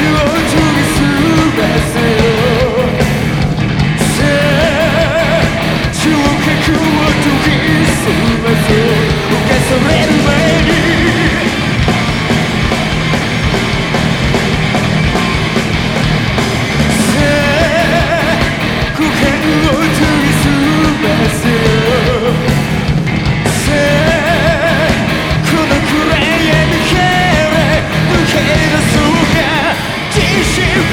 you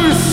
Yes!